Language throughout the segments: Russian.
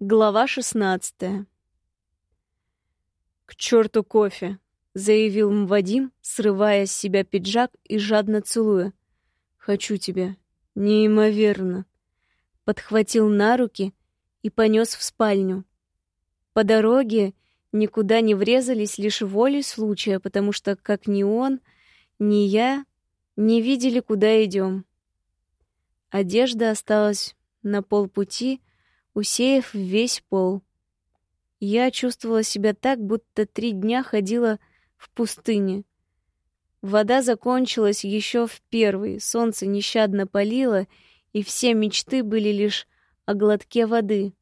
Глава шестнадцатая. «К черту кофе!» — заявил Мвадим, срывая с себя пиджак и жадно целуя. «Хочу тебя. Неимоверно!» Подхватил на руки и понес в спальню. По дороге никуда не врезались лишь волей случая, потому что как ни он, ни я не видели, куда идем. Одежда осталась на полпути, усеяв весь пол. Я чувствовала себя так, будто три дня ходила в пустыне. Вода закончилась еще в первый, солнце нещадно палило, и все мечты были лишь о глотке воды.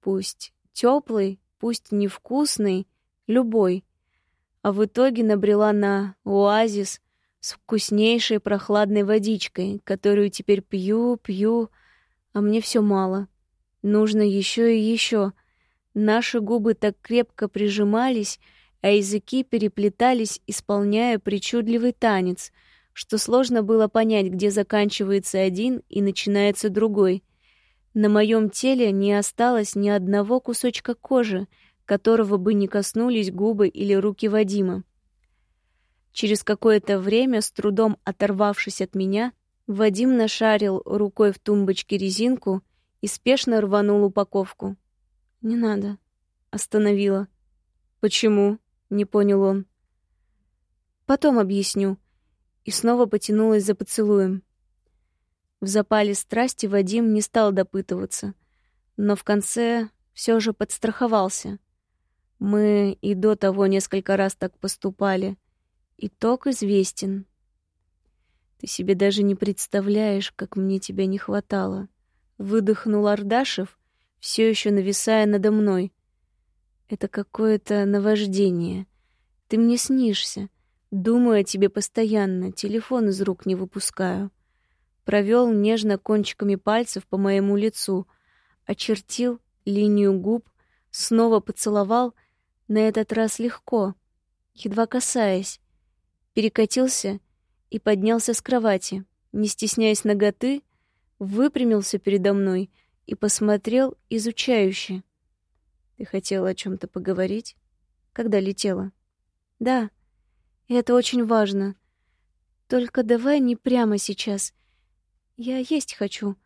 Пусть теплый, пусть невкусный, любой. А в итоге набрела на оазис с вкуснейшей прохладной водичкой, которую теперь пью, пью, а мне все мало. Нужно еще и еще. Наши губы так крепко прижимались, а языки переплетались, исполняя причудливый танец, что сложно было понять, где заканчивается один и начинается другой. На моем теле не осталось ни одного кусочка кожи, которого бы не коснулись губы или руки Вадима. Через какое-то время, с трудом оторвавшись от меня, Вадим нашарил рукой в тумбочке резинку и спешно рванул упаковку. «Не надо», — остановила. «Почему?» — не понял он. «Потом объясню». И снова потянулась за поцелуем. В запале страсти Вадим не стал допытываться, но в конце все же подстраховался. Мы и до того несколько раз так поступали. Итог известен. Ты себе даже не представляешь, как мне тебя не хватало выдохнул Ардашев, все еще нависая надо мной. Это какое-то наваждение. Ты мне снишься. Думаю о тебе постоянно, телефон из рук не выпускаю. Провел нежно кончиками пальцев по моему лицу, очертил линию губ, снова поцеловал, на этот раз легко, едва касаясь, перекатился и поднялся с кровати, не стесняясь ноготы выпрямился передо мной и посмотрел изучающе. Ты хотела о чем то поговорить, когда летела? Да. Это очень важно. Только давай не прямо сейчас. Я есть хочу.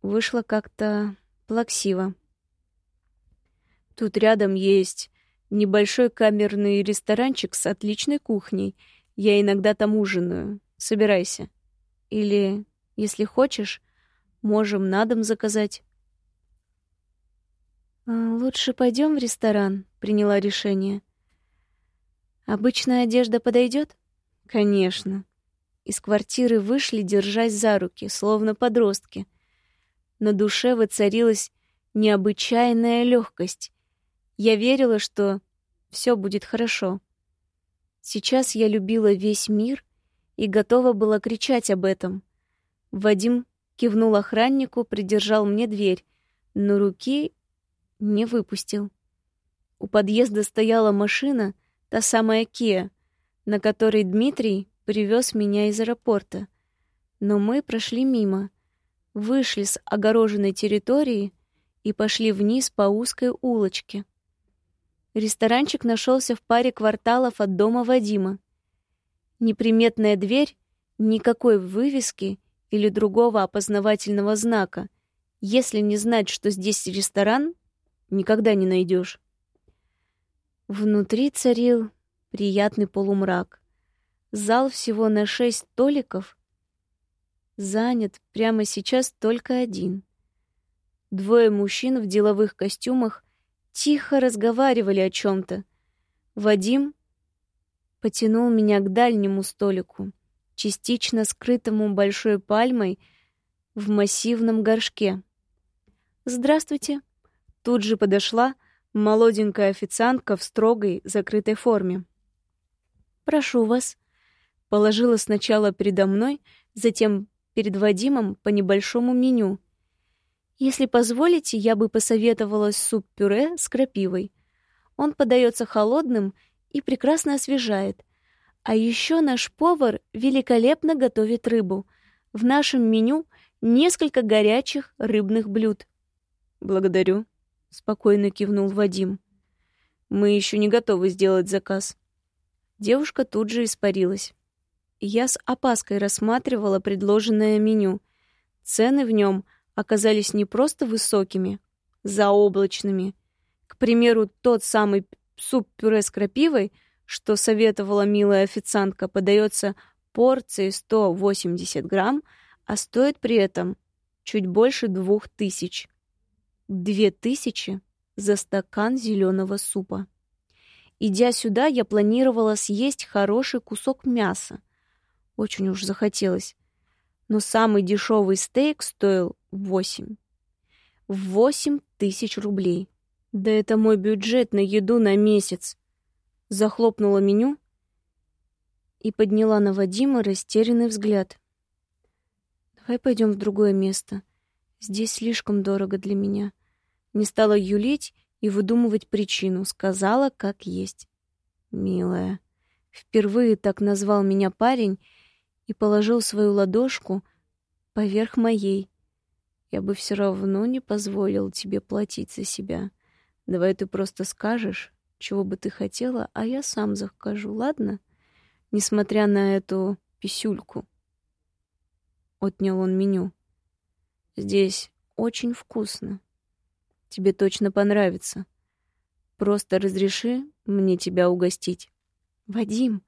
Вышло как-то плаксиво. Тут рядом есть небольшой камерный ресторанчик с отличной кухней. Я иногда там ужинаю. Собирайся. Или если хочешь, можем на дом заказать. А, лучше пойдем в ресторан, приняла решение. Обычная одежда подойдет? Конечно. Из квартиры вышли, держась за руки, словно подростки. На душе воцарилась необычайная легкость. Я верила, что все будет хорошо. Сейчас я любила весь мир и готова была кричать об этом. Вадим кивнул охраннику, придержал мне дверь, но руки не выпустил. У подъезда стояла машина, та самая Kia, на которой Дмитрий привез меня из аэропорта. Но мы прошли мимо, вышли с огороженной территории и пошли вниз по узкой улочке. Ресторанчик нашелся в паре кварталов от дома Вадима. Неприметная дверь, никакой вывески или другого опознавательного знака. Если не знать, что здесь ресторан, никогда не найдешь. Внутри царил приятный полумрак. Зал всего на шесть столиков. Занят прямо сейчас только один. Двое мужчин в деловых костюмах тихо разговаривали о чем-то. Вадим потянул меня к дальнему столику частично скрытому большой пальмой в массивном горшке. «Здравствуйте!» Тут же подошла молоденькая официантка в строгой закрытой форме. «Прошу вас», — положила сначала передо мной, затем перед Вадимом по небольшому меню. «Если позволите, я бы посоветовала суп-пюре с крапивой. Он подается холодным и прекрасно освежает, а еще наш повар великолепно готовит рыбу. В нашем меню несколько горячих рыбных блюд. Благодарю. спокойно кивнул Вадим. Мы еще не готовы сделать заказ. Девушка тут же испарилась. Я с опаской рассматривала предложенное меню. Цены в нем оказались не просто высокими, заоблачными. К примеру, тот самый суп-пюре с крапивой, что советовала милая официантка, подается порцией 180 грамм, а стоит при этом чуть больше двух тысяч. Две тысячи за стакан зеленого супа. Идя сюда, я планировала съесть хороший кусок мяса. Очень уж захотелось. Но самый дешевый стейк стоил восемь. Восемь тысяч рублей. Да это мой бюджет на еду на месяц. Захлопнула меню и подняла на Вадима растерянный взгляд. Давай пойдем в другое место. Здесь слишком дорого для меня. Не стала юлить и выдумывать причину, сказала, как есть. Милая, впервые так назвал меня парень и положил свою ладошку поверх моей. Я бы все равно не позволил тебе платить за себя. Давай ты просто скажешь, чего бы ты хотела, а я сам закажу, ладно? Несмотря на эту писюльку. Отнял он меню. Здесь очень вкусно. Тебе точно понравится. Просто разреши мне тебя угостить. Вадим,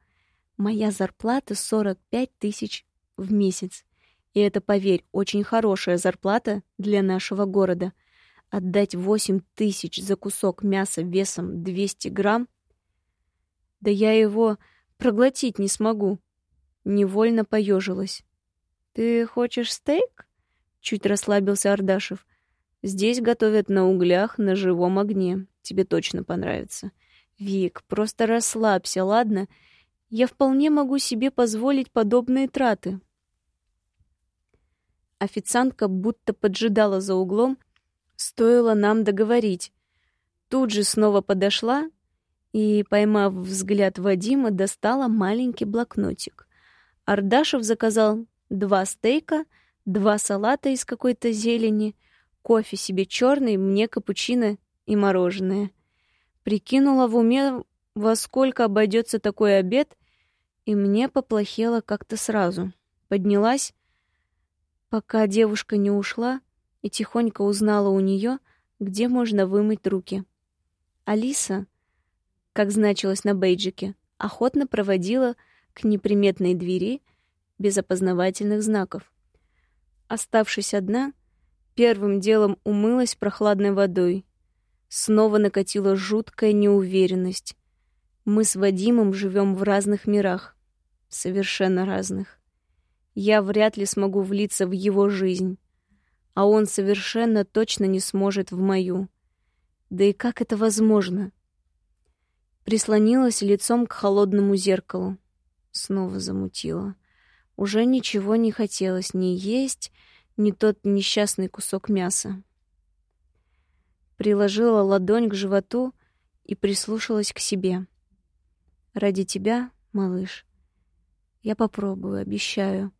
моя зарплата 45 тысяч в месяц. И это, поверь, очень хорошая зарплата для нашего города. Отдать 8 тысяч за кусок мяса весом 200 грамм? Да я его проглотить не смогу. Невольно поежилась. «Ты хочешь стейк?» Чуть расслабился Ардашев. Здесь готовят на углях, на живом огне. Тебе точно понравится. Вик, просто расслабься, ладно? Я вполне могу себе позволить подобные траты. Официантка будто поджидала за углом, стоило нам договорить. Тут же снова подошла и, поймав взгляд Вадима, достала маленький блокнотик. Ардашев заказал два стейка, два салата из какой-то зелени — кофе себе черный, мне капучино и мороженое. Прикинула в уме, во сколько обойдется такой обед, и мне поплохело как-то сразу. Поднялась, пока девушка не ушла, и тихонько узнала у нее, где можно вымыть руки. Алиса, как значилось на бейджике, охотно проводила к неприметной двери без опознавательных знаков. Оставшись одна, Первым делом умылась прохладной водой. Снова накатила жуткая неуверенность. Мы с Вадимом живем в разных мирах. Совершенно разных. Я вряд ли смогу влиться в его жизнь. А он совершенно точно не сможет в мою. Да и как это возможно? Прислонилась лицом к холодному зеркалу. Снова замутила. Уже ничего не хотелось ни есть, не тот несчастный кусок мяса. Приложила ладонь к животу и прислушалась к себе. Ради тебя, малыш. Я попробую, обещаю.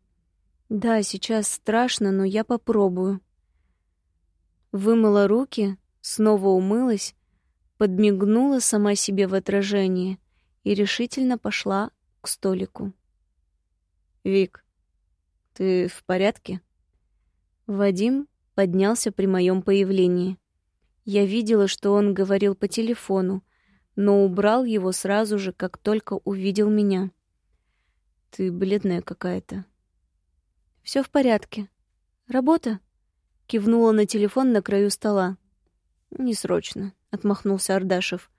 Да, сейчас страшно, но я попробую. Вымыла руки, снова умылась, подмигнула сама себе в отражение и решительно пошла к столику. «Вик, ты в порядке?» Вадим поднялся при моем появлении. Я видела, что он говорил по телефону, но убрал его сразу же, как только увидел меня. Ты бледная какая-то. Все в порядке. Работа? Кивнула на телефон на краю стола. Не срочно, отмахнулся Ардашев.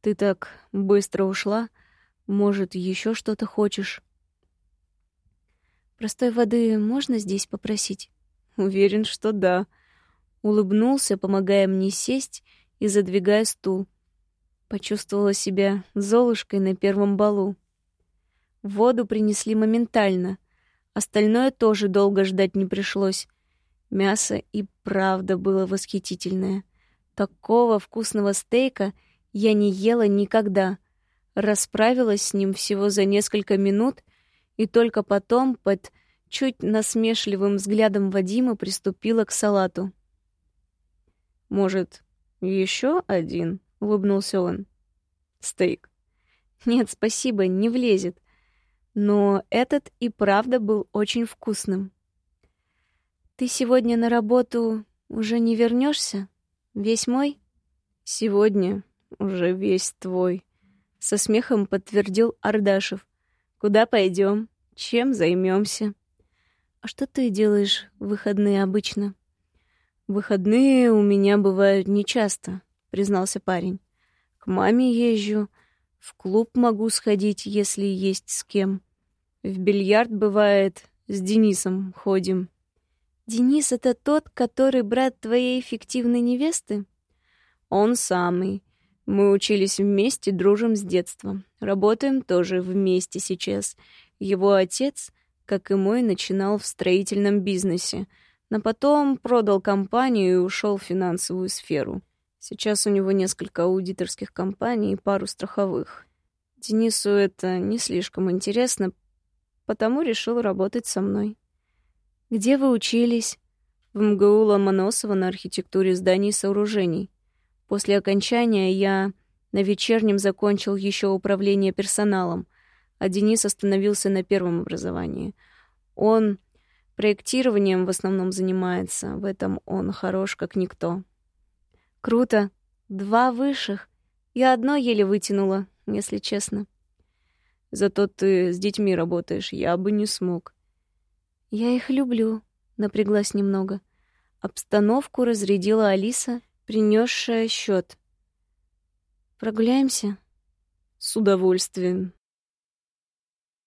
Ты так быстро ушла, может, еще что-то хочешь? Простой воды можно здесь попросить? Уверен, что да. Улыбнулся, помогая мне сесть и задвигая стул. Почувствовала себя Золушкой на первом балу. Воду принесли моментально. Остальное тоже долго ждать не пришлось. Мясо и правда было восхитительное. Такого вкусного стейка я не ела никогда. Расправилась с ним всего за несколько минут и только потом под чуть насмешливым взглядом Вадима приступила к салату. «Может, Еще один, улыбнулся он. Стейк. Нет, спасибо, не влезет. Но этот и правда был очень вкусным. Ты сегодня на работу уже не вернешься? Весь мой? Сегодня уже весь твой. Со смехом подтвердил Ардашев. Куда пойдем? Чем займемся? А что ты делаешь в выходные обычно? Выходные у меня бывают нечасто, признался парень. К маме езжу, в клуб могу сходить, если есть с кем. В бильярд бывает с Денисом ходим. Денис это тот, который брат твоей фиктивной невесты? Он самый. Мы учились вместе, дружим с детства. Работаем тоже вместе сейчас. Его отец, как и мой, начинал в строительном бизнесе, но потом продал компанию и ушел в финансовую сферу. Сейчас у него несколько аудиторских компаний и пару страховых. Денису это не слишком интересно, потому решил работать со мной. Где вы учились? В МГУ Ломоносова на архитектуре зданий и сооружений. После окончания я на вечернем закончил еще управление персоналом, а Денис остановился на первом образовании. Он проектированием в основном занимается, в этом он хорош как никто. Круто. Два высших. Я одно еле вытянула, если честно. Зато ты с детьми работаешь, я бы не смог. Я их люблю, напряглась немного. Обстановку разрядила Алиса, принесшая счет. Прогуляемся? С удовольствием.